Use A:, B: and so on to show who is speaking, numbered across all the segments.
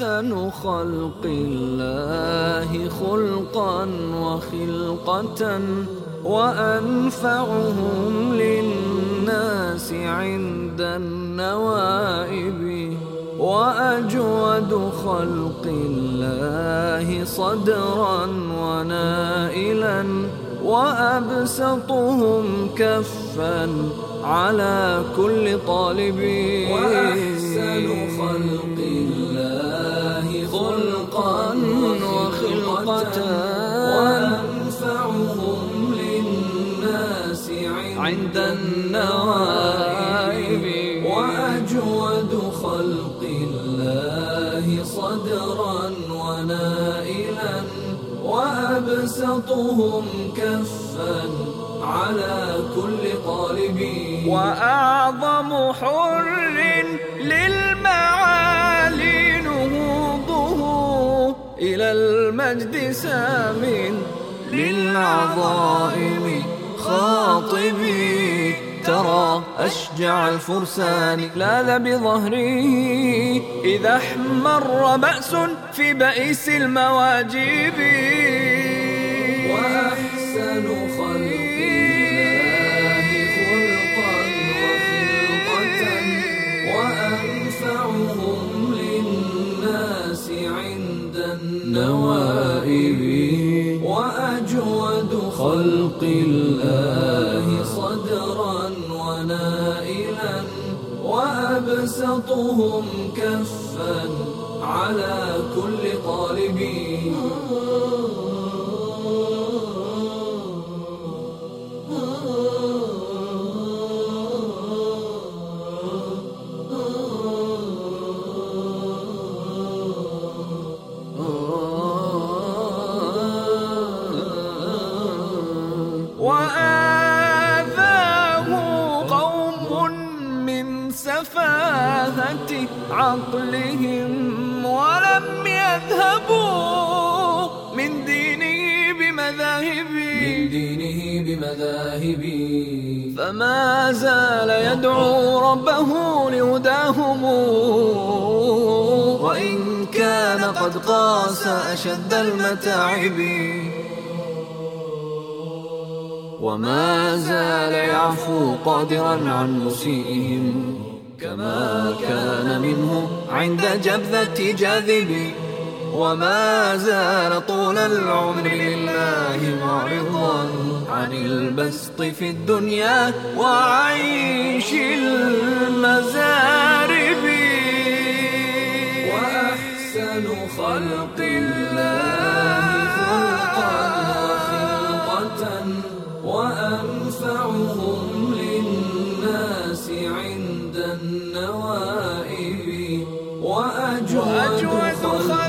A: وأحسن خلق الله خلقا وخلقة وأنفعهم للناس عند النوائب وأجود خلق الله صدرا ونائلا وأبسطهم كفا على كل طالب.
B: وأحسن خلق عند النوائب وأجود خلق الله صدرا ونائلا وأبسطهم كفا على كل طالب.
A: وأعظم حر للمعالي نهوضه إلى المجد سام للعظائم. خاطبي ترى أشجع الفرسان. لاذ بظهره إذا احمر بأس في بئيس المواجب.
B: وأحسن وأجود خلق الله صدرا ونائلا وأبسطهم كفا على كل طالب
A: عقلهم ولم يذهبوا من دينه بمذاهب
B: من دينه بمذاهب
A: فما زال يدعو ربه لهداهم. وإن كان قد قاس أشد المتاعب. وما زال يعفو قادرا عن مسيئهم. كما كان منه عند جبذة جاذب وما زال طول العمر لله معرضا عن البسط في الدنيا وعيش المزارب.
B: وأحسن خلق الله خلقا وخلقة وأنفعهم للناس. عند النوائب وأجود خلق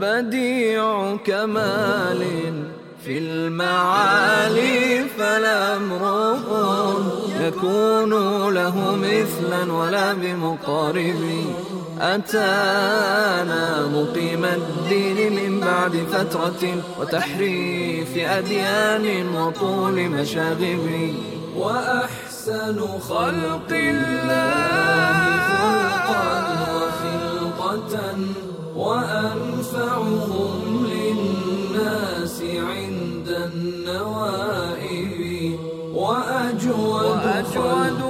A: بديع كمال في المعالي فلا يكون له مثلا ولا بمقارب. أتانا مقيم الدين من بعد فترة وتحريف أديان وطول مشاغب.
B: وأحسن خلق الله خلقا وخلقة. وأنفعهم للناس عند النوائب وأجود,
A: وأجود